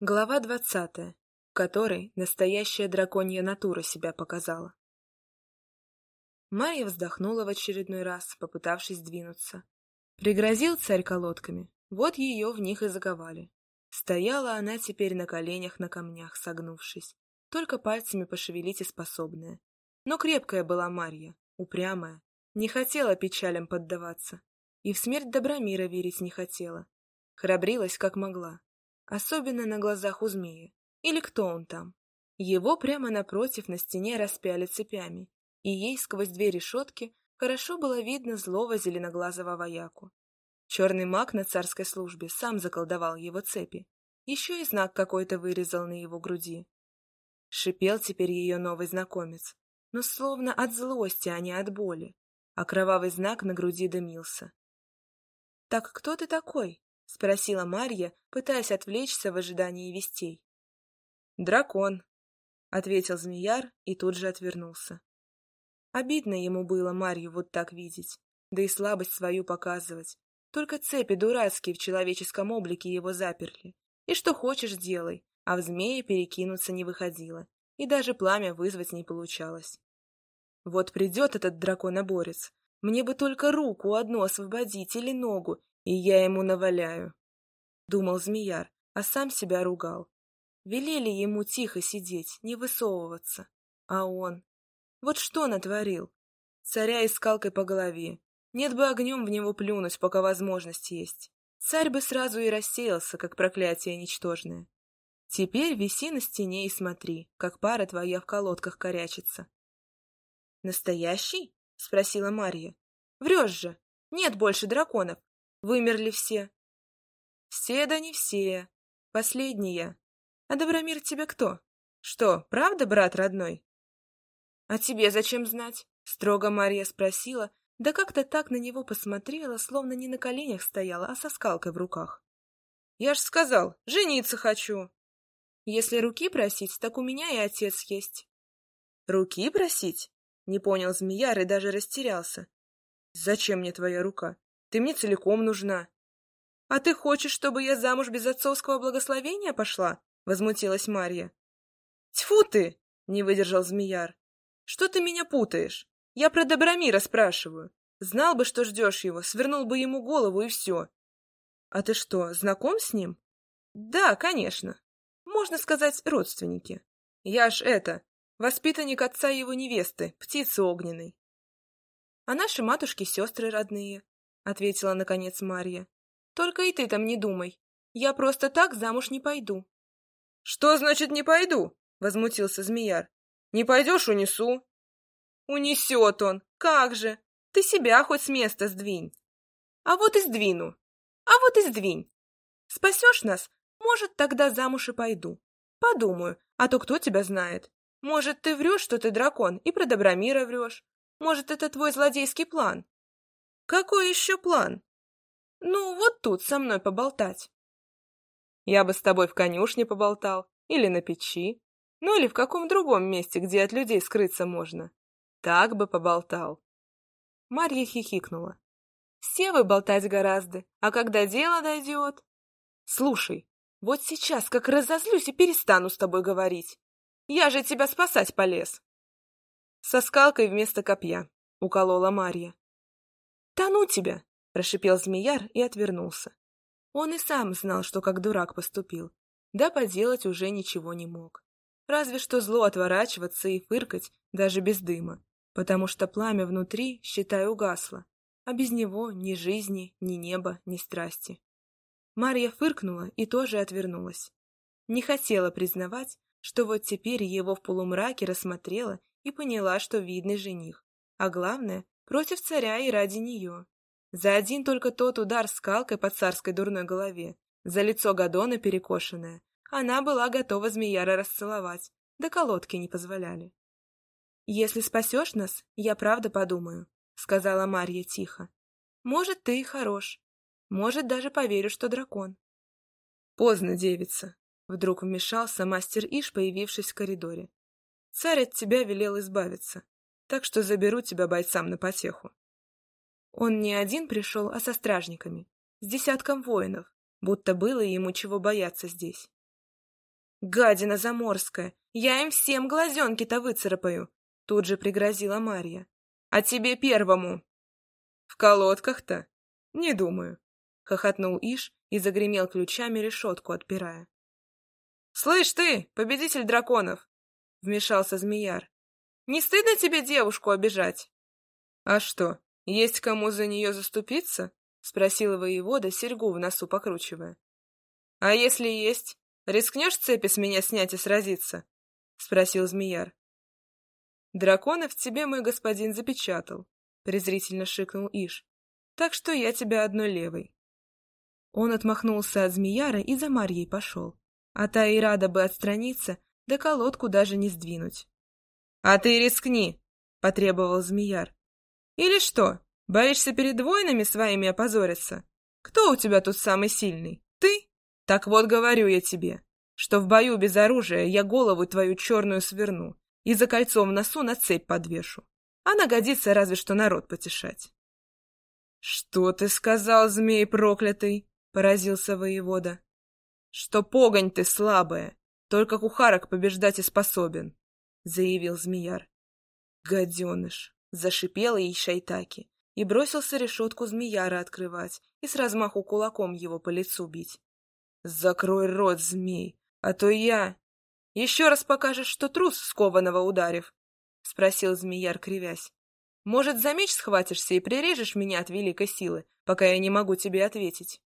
Глава двадцатая, в которой настоящая драконья натура себя показала. Марья вздохнула в очередной раз, попытавшись двинуться. Пригрозил царь колодками, вот ее в них и заковали. Стояла она теперь на коленях на камнях, согнувшись, только пальцами пошевелить и способная. Но крепкая была Марья, упрямая, не хотела печалям поддаваться, и в смерть Добромира верить не хотела. Храбрилась, как могла особенно на глазах у змея. Или кто он там? Его прямо напротив на стене распяли цепями, и ей сквозь две решетки хорошо было видно злого зеленоглазого вояку. Черный маг на царской службе сам заколдовал его цепи, еще и знак какой-то вырезал на его груди. Шипел теперь ее новый знакомец, но словно от злости, а не от боли, а кровавый знак на груди дымился. — Так кто ты такой? — спросила Марья, пытаясь отвлечься в ожидании вестей. «Дракон», — ответил змеяр и тут же отвернулся. Обидно ему было Марью вот так видеть, да и слабость свою показывать. Только цепи дурацкие в человеческом облике его заперли. И что хочешь делай, а в змея перекинуться не выходило, и даже пламя вызвать не получалось. Вот придет этот драконоборец, мне бы только руку одну освободить или ногу, и я ему наваляю. Думал змеяр, а сам себя ругал. Велели ему тихо сидеть, не высовываться. А он... Вот что натворил? Царя искалкой по голове. Нет бы огнем в него плюнуть, пока возможность есть. Царь бы сразу и рассеялся, как проклятие ничтожное. Теперь виси на стене и смотри, как пара твоя в колодках корячится. «Настоящий?» — спросила Марья. «Врешь же! Нет больше драконов! Вымерли все. Все да не все. Последняя. А Добромир тебе кто? Что, правда, брат родной? А тебе зачем знать? Строго Марья спросила, да как-то так на него посмотрела, словно не на коленях стояла, а со скалкой в руках. Я ж сказал, жениться хочу. Если руки просить, так у меня и отец есть. Руки просить? Не понял змеяр и даже растерялся. Зачем мне твоя рука? Ты мне целиком нужна. — А ты хочешь, чтобы я замуж без отцовского благословения пошла? — возмутилась Марья. — Тьфу ты! — не выдержал змеяр. — Что ты меня путаешь? Я про Добромира спрашиваю. Знал бы, что ждешь его, свернул бы ему голову и все. — А ты что, знаком с ним? — Да, конечно. Можно сказать, родственники. Я ж это, воспитанник отца его невесты, птицы огненной. А наши матушки-сестры родные, ответила наконец Марья. Только и ты там не думай. Я просто так замуж не пойду. Что значит не пойду? возмутился Змеяр. Не пойдешь, унесу. Унесет он. Как же? Ты себя хоть с места сдвинь. А вот и сдвину. А вот и сдвинь. Спасешь нас? Может, тогда замуж и пойду. Подумаю, а то кто тебя знает? Может, ты врешь, что ты дракон, и про Добромира врешь. Может, это твой злодейский план? Какой еще план? Ну, вот тут со мной поболтать. Я бы с тобой в конюшне поболтал, или на печи, ну или в каком другом месте, где от людей скрыться можно. Так бы поболтал. Марья хихикнула. Все вы болтать гораздо, а когда дело дойдет... Слушай, вот сейчас как разозлюсь и перестану с тобой говорить. Я же тебя спасать полез. Со скалкой вместо копья, — уколола Марья. «Да ну тебя!» — прошипел змеяр и отвернулся. Он и сам знал, что как дурак поступил. Да поделать уже ничего не мог. Разве что зло отворачиваться и фыркать даже без дыма, потому что пламя внутри, считай, угасло, а без него ни жизни, ни неба, ни страсти. Марья фыркнула и тоже отвернулась. Не хотела признавать, что вот теперь его в полумраке рассмотрела и поняла, что видный жених, а главное, Против царя и ради нее. За один только тот удар скалкой по царской дурной голове, за лицо Гадона перекошенное, она была готова змеяра расцеловать, да колодки не позволяли. «Если спасешь нас, я правда подумаю», — сказала Марья тихо. «Может, ты и хорош. Может, даже поверю, что дракон». «Поздно, девица», — вдруг вмешался мастер Иш, появившись в коридоре. «Царь от тебя велел избавиться так что заберу тебя бойцам на потеху. Он не один пришел, а со стражниками, с десятком воинов, будто было ему чего бояться здесь. Гадина заморская! Я им всем глазенки-то выцарапаю!» Тут же пригрозила Марья. «А тебе первому!» «В колодках-то? Не думаю!» Хохотнул Иш и загремел ключами решетку, отпирая. «Слышь ты, победитель драконов!» Вмешался Змеяр. «Не стыдно тебе девушку обижать?» «А что, есть кому за нее заступиться?» Спросил воевода, серьгу в носу покручивая. «А если есть, рискнешь цепи с меня снять и сразиться?» Спросил Змеяр. «Дракона в тебе мой господин запечатал», презрительно шикнул Иш. «Так что я тебя одной левой». Он отмахнулся от Змеяра и за Марьей пошел а та и рада бы отстраниться, да колодку даже не сдвинуть. — А ты рискни! — потребовал змеяр. — Или что, боишься перед воинами своими опозориться? Кто у тебя тут самый сильный? Ты? Так вот говорю я тебе, что в бою без оружия я голову твою черную сверну и за кольцом в носу на цепь подвешу. Она годится разве что народ потешать. — Что ты сказал, змей проклятый? — поразился воевода что погонь ты слабая, только кухарок побеждать и способен, — заявил змеяр. Гаденыш! — зашипел ей Шайтаки и бросился решетку змеяра открывать и с размаху кулаком его по лицу бить. — Закрой рот, змей, а то я... — Еще раз покажешь, что трус, скованного ударив? — спросил змеяр, кривясь. — Может, за меч схватишься и прирежешь меня от великой силы, пока я не могу тебе ответить?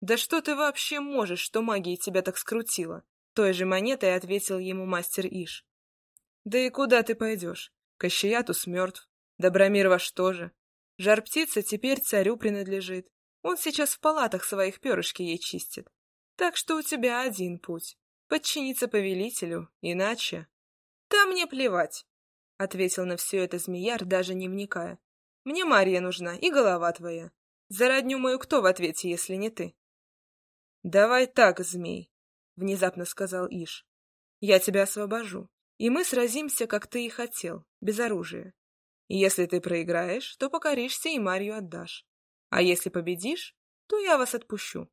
«Да что ты вообще можешь, что магия тебя так скрутила?» Той же монетой ответил ему мастер Иш. «Да и куда ты пойдешь? Кощеятус мертв, Добромир ваш тоже. Жар-птица теперь царю принадлежит. Он сейчас в палатах своих перышки ей чистит. Так что у тебя один путь — подчиниться повелителю, иначе...» «Да мне плевать», — ответил на все это змеяр, даже не вникая. «Мне Марья нужна и голова твоя. За родню мою кто в ответе, если не ты?» «Давай так, змей», — внезапно сказал Иш. «Я тебя освобожу, и мы сразимся, как ты и хотел, без оружия. Если ты проиграешь, то покоришься и Марью отдашь. А если победишь, то я вас отпущу».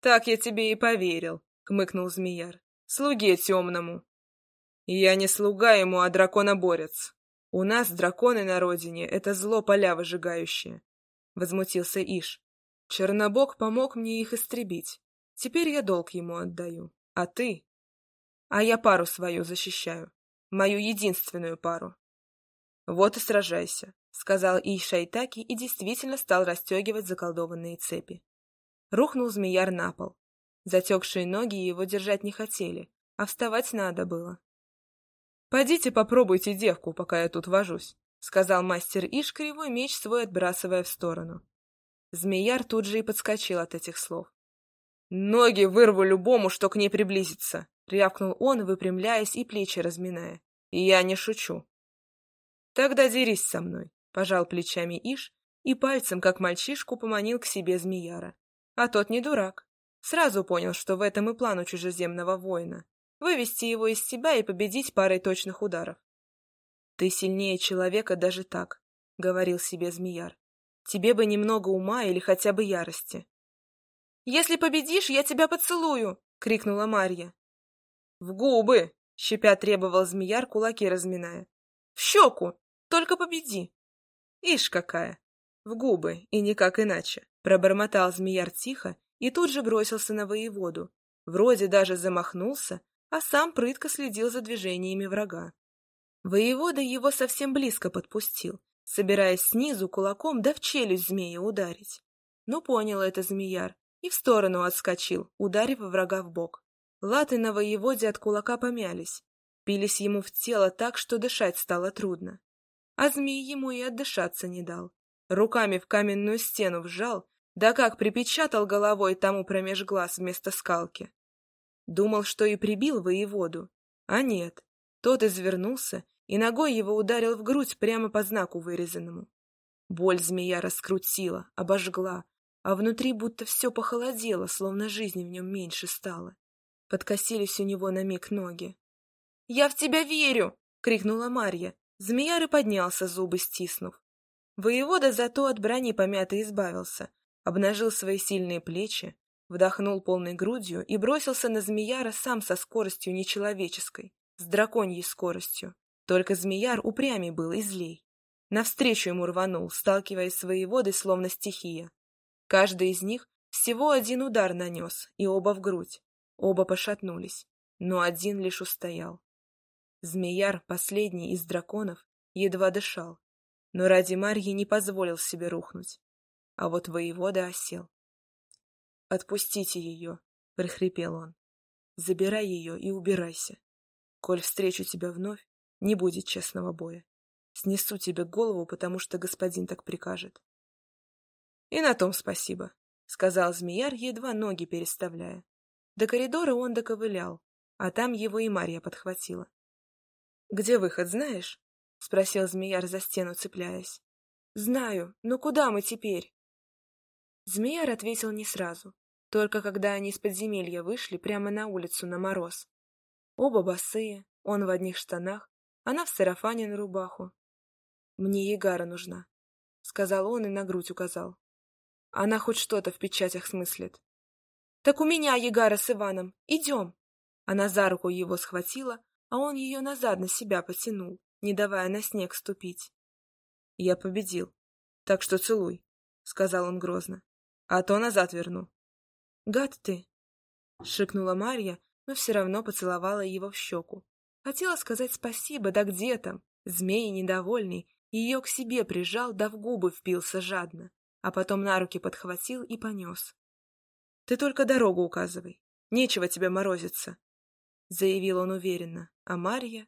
«Так я тебе и поверил», — хмыкнул змеяр. «Слуге темному». «Я не слуга ему, а драконоборец. У нас драконы на родине — это зло поля выжигающее», — возмутился Иш. Чернобог помог мне их истребить. Теперь я долг ему отдаю. А ты? А я пару свою защищаю. Мою единственную пару. Вот и сражайся, — сказал Ишайтаки и действительно стал расстегивать заколдованные цепи. Рухнул змеяр на пол. Затекшие ноги его держать не хотели, а вставать надо было. — Пойдите попробуйте девку, пока я тут вожусь, — сказал мастер Иш, кривой меч свой отбрасывая в сторону. Змеяр тут же и подскочил от этих слов. «Ноги вырву любому, что к ней приблизится!» — рявкнул он, выпрямляясь и плечи разминая. «И я не шучу». «Тогда дерись со мной», — пожал плечами Иш и пальцем, как мальчишку, поманил к себе змеяра. А тот не дурак. Сразу понял, что в этом и план у чужеземного воина — вывести его из себя и победить парой точных ударов. «Ты сильнее человека даже так», — говорил себе змеяр. Тебе бы немного ума или хотя бы ярости. «Если победишь, я тебя поцелую!» — крикнула Марья. «В губы!» — щепя требовал змеяр, кулаки разминая. «В щеку! Только победи!» «Ишь какая!» «В губы, и никак иначе!» — пробормотал змеяр тихо и тут же бросился на воеводу. Вроде даже замахнулся, а сам прытко следил за движениями врага. Воевода его совсем близко подпустил, собираясь снизу кулаком да в челюсть змея ударить. Ну, понял это змеяр и в сторону отскочил, ударив врага в бок. Латы на воеводе от кулака помялись, пились ему в тело так, что дышать стало трудно. А змей ему и отдышаться не дал. Руками в каменную стену вжал, да как припечатал головой тому промеж глаз вместо скалки. Думал, что и прибил воеводу, а нет. Тот извернулся и ногой его ударил в грудь прямо по знаку вырезанному. Боль змея раскрутила, обожгла, а внутри будто все похолодело, словно жизни в нем меньше стало. Подкосились у него на миг ноги. — Я в тебя верю! — крикнула Марья. Змеяр и поднялся, зубы стиснув. Воевода зато от брони помято избавился, обнажил свои сильные плечи, Вдохнул полной грудью и бросился на змеяра сам со скоростью нечеловеческой, с драконьей скоростью. Только змеяр упрямей был и злей. Навстречу ему рванул, сталкиваясь с воеводой, словно стихия. Каждый из них всего один удар нанес, и оба в грудь. Оба пошатнулись, но один лишь устоял. Змеяр, последний из драконов, едва дышал, но ради Марьи не позволил себе рухнуть. А вот воевода осел. «Отпустите ее», — прихрипел он. «Забирай ее и убирайся. Коль встречу тебя вновь, не будет честного боя. Снесу тебе голову, потому что господин так прикажет». «И на том спасибо», — сказал змеяр, едва ноги переставляя. До коридора он доковылял, а там его и Марья подхватила. «Где выход, знаешь?» — спросил змеяр за стену, цепляясь. «Знаю, но куда мы теперь?» Змеяр ответил не сразу, только когда они из подземелья вышли прямо на улицу на мороз. Оба босые, он в одних штанах, она в сарафане на рубаху. «Мне Егара нужна», — сказал он и на грудь указал. «Она хоть что-то в печатях смыслит». «Так у меня Егара с Иваном, идем!» Она за руку его схватила, а он ее назад на себя потянул, не давая на снег ступить. «Я победил, так что целуй», — сказал он грозно, — «а то назад верну». «Гад ты!» — шикнула Марья, но все равно поцеловала его в щеку. Хотела сказать спасибо, да где там? Змей, недовольный, ее к себе прижал, да в губы впился жадно, а потом на руки подхватил и понес. «Ты только дорогу указывай, нечего тебе морозиться», — заявил он уверенно. А Марья?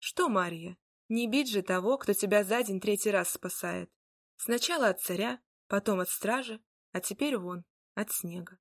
Что Марья? Не бить же того, кто тебя за день третий раз спасает. Сначала от царя, потом от стражи, а теперь вон, от снега.